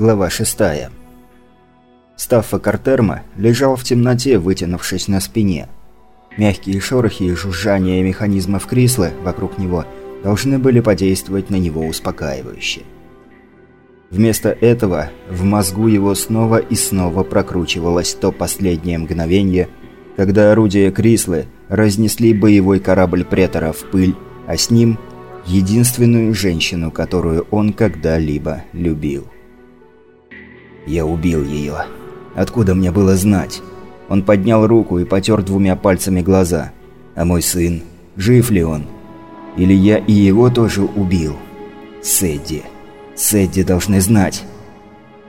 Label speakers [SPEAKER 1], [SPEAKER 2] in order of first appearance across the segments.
[SPEAKER 1] Глава 6. Стаффа Картерма лежал в темноте, вытянувшись на спине. Мягкие шорохи и жужжание механизмов Крисла вокруг него должны были подействовать на него успокаивающе. Вместо этого в мозгу его снова и снова прокручивалось то последнее мгновение, когда орудия Крислы разнесли боевой корабль Претора в пыль, а с ним – единственную женщину, которую он когда-либо любил. Я убил ее. Откуда мне было знать? Он поднял руку и потер двумя пальцами глаза. А мой сын? Жив ли он? Или я и его тоже убил? Сэдди. Сэдди должны знать.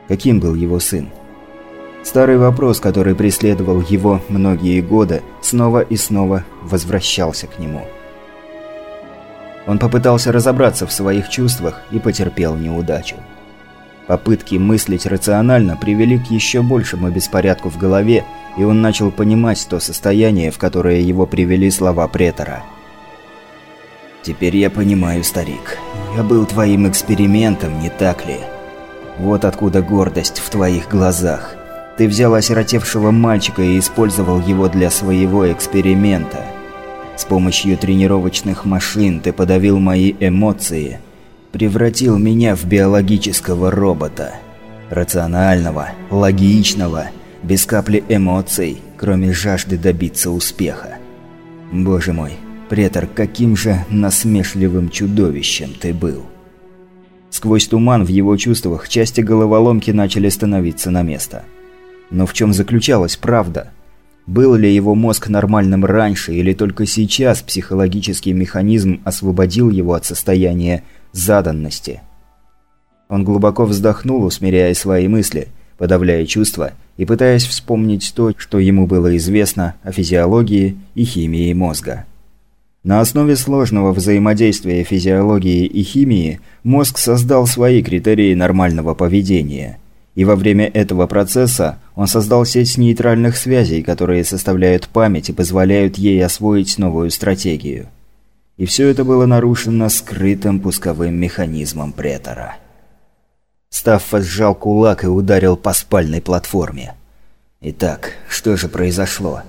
[SPEAKER 1] Каким был его сын? Старый вопрос, который преследовал его многие годы, снова и снова возвращался к нему. Он попытался разобраться в своих чувствах и потерпел неудачу. Попытки мыслить рационально привели к еще большему беспорядку в голове, и он начал понимать то состояние, в которое его привели слова претора. «Теперь я понимаю, старик. Я был твоим экспериментом, не так ли? Вот откуда гордость в твоих глазах. Ты взял осиротевшего мальчика и использовал его для своего эксперимента. С помощью тренировочных машин ты подавил мои эмоции – превратил меня в биологического робота. Рационального, логичного, без капли эмоций, кроме жажды добиться успеха. Боже мой, претор, каким же насмешливым чудовищем ты был. Сквозь туман в его чувствах части головоломки начали становиться на место. Но в чем заключалась правда? Был ли его мозг нормальным раньше, или только сейчас психологический механизм освободил его от состояния заданности. Он глубоко вздохнул, усмиряя свои мысли, подавляя чувства и пытаясь вспомнить то, что ему было известно о физиологии и химии мозга. На основе сложного взаимодействия физиологии и химии мозг создал свои критерии нормального поведения. И во время этого процесса он создал сеть нейтральных связей, которые составляют память и позволяют ей освоить новую стратегию. И все это было нарушено скрытым пусковым механизмом претора. Стаффа сжал кулак и ударил по спальной платформе. Итак, что же произошло?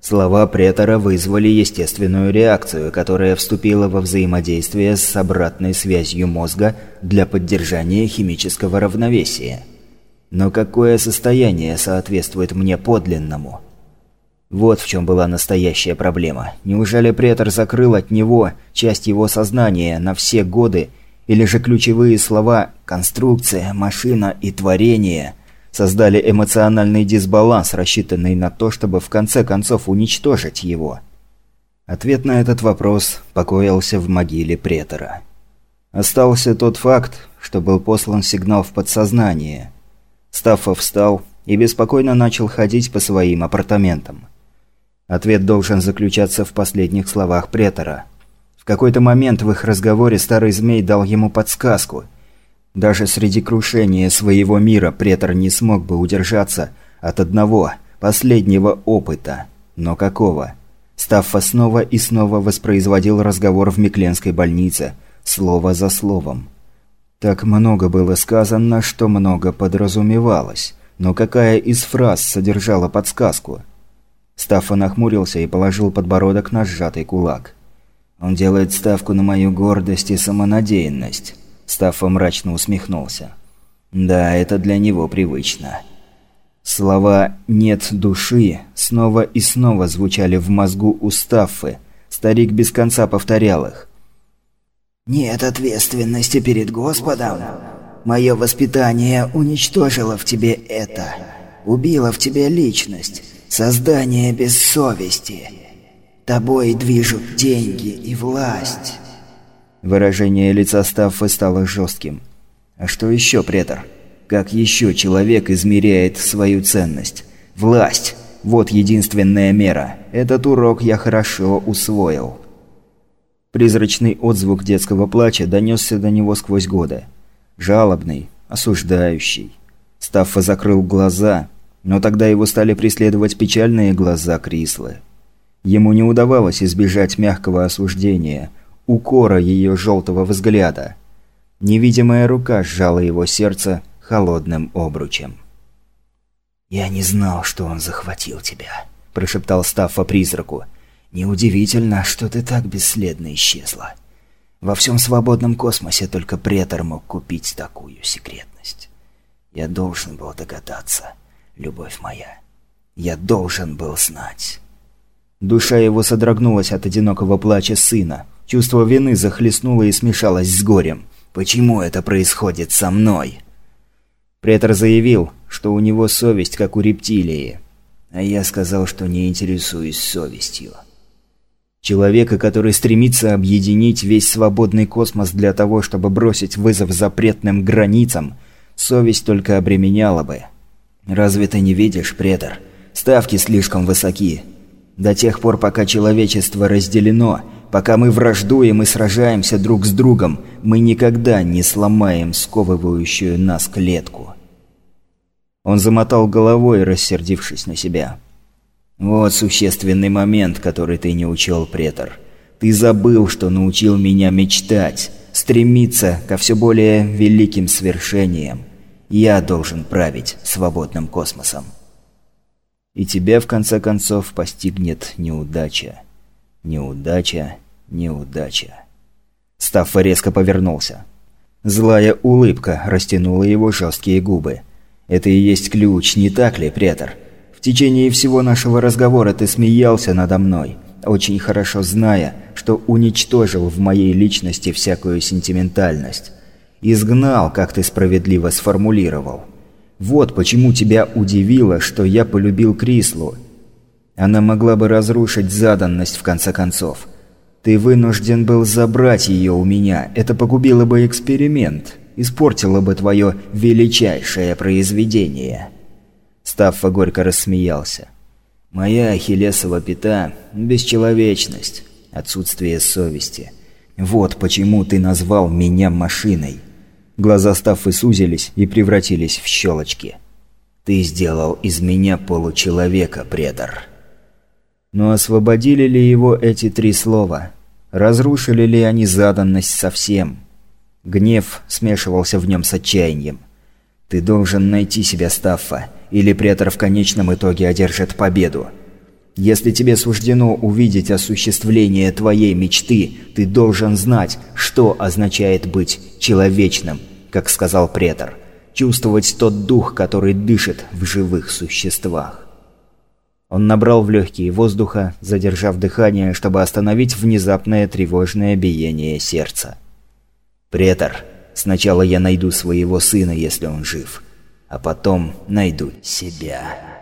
[SPEAKER 1] Слова претора вызвали естественную реакцию, которая вступила во взаимодействие с обратной связью мозга для поддержания химического равновесия. Но какое состояние соответствует мне подлинному? Вот в чем была настоящая проблема. Неужели претор закрыл от него часть его сознания на все годы, или же ключевые слова «конструкция», «машина» и «творение» создали эмоциональный дисбаланс, рассчитанный на то, чтобы в конце концов уничтожить его? Ответ на этот вопрос покоился в могиле претора. Остался тот факт, что был послан сигнал в подсознание. Стаффа встал и беспокойно начал ходить по своим апартаментам. Ответ должен заключаться в последних словах претора. В какой-то момент в их разговоре старый змей дал ему подсказку. Даже среди крушения своего мира претор не смог бы удержаться от одного, последнего опыта. Но какого? Стаффа снова и снова воспроизводил разговор в Микленской больнице, слово за словом. Так много было сказано, что много подразумевалось. Но какая из фраз содержала подсказку? Стаффа нахмурился и положил подбородок на сжатый кулак. «Он делает ставку на мою гордость и самонадеянность», – Стаффа мрачно усмехнулся. «Да, это для него привычно». Слова «нет души» снова и снова звучали в мозгу у Стаффы. Старик без конца повторял их. «Нет ответственности перед Господом. Мое воспитание уничтожило в тебе это. Убило в тебе личность. Создание без совести. Тобой движут деньги и власть. Выражение лица Стаффы стало жестким. А что еще, претор? Как еще человек измеряет свою ценность? Власть. Вот единственная мера. Этот урок я хорошо усвоил. Призрачный отзвук детского плача донесся до него сквозь годы. Жалобный, осуждающий. Стаффа закрыл глаза но тогда его стали преследовать печальные глаза Крислы. Ему не удавалось избежать мягкого осуждения, укора ее желтого взгляда. Невидимая рука сжала его сердце, холодным обручем. «Я не знал, что он захватил тебя», – прошептал Стаффа призраку. «Неудивительно, что ты так бесследно исчезла. Во всем свободном космосе только претор мог купить такую секретность. Я должен был догадаться, любовь моя. Я должен был знать». Душа его содрогнулась от одинокого плача сына. Чувство вины захлестнуло и смешалось с горем. «Почему это происходит со мной?» Претор заявил, что у него совесть, как у рептилии. А я сказал, что не интересуюсь совестью. Человека, который стремится объединить весь свободный космос для того, чтобы бросить вызов запретным границам, совесть только обременяла бы. Разве ты не видишь, претор? Ставки слишком высоки. До тех пор, пока человечество разделено, пока мы враждуем и сражаемся друг с другом, мы никогда не сломаем сковывающую нас клетку. Он замотал головой, рассердившись на себя. «Вот существенный момент, который ты не учел, претор. Ты забыл, что научил меня мечтать, стремиться ко все более великим свершениям. Я должен править свободным космосом. И тебя, в конце концов, постигнет неудача. Неудача, неудача». Стаффа резко повернулся. Злая улыбка растянула его жесткие губы. Это и есть ключ, не так ли, претор? В течение всего нашего разговора ты смеялся надо мной, очень хорошо зная, что уничтожил в моей личности всякую сентиментальность. Изгнал, как ты справедливо сформулировал. Вот почему тебя удивило, что я полюбил Крислу. Она могла бы разрушить заданность в конце концов. Ты вынужден был забрать ее у меня. Это погубило бы эксперимент испортила бы твое величайшее произведение». Стаффа горько рассмеялся. «Моя ахиллесова пята – бесчеловечность, отсутствие совести. Вот почему ты назвал меня машиной». Глаза Стаффы сузились и превратились в щелочки. «Ты сделал из меня получеловека, предор». Но освободили ли его эти три слова? Разрушили ли они заданность совсем? Гнев смешивался в нем с отчаянием. «Ты должен найти себя, Стаффа, или претор в конечном итоге одержит победу. Если тебе суждено увидеть осуществление твоей мечты, ты должен знать, что означает быть человечным, как сказал претор, чувствовать тот дух, который дышит в живых существах». Он набрал в легкие воздуха, задержав дыхание, чтобы остановить внезапное тревожное биение сердца. «Претор, сначала я найду своего сына, если он жив, а потом найду себя».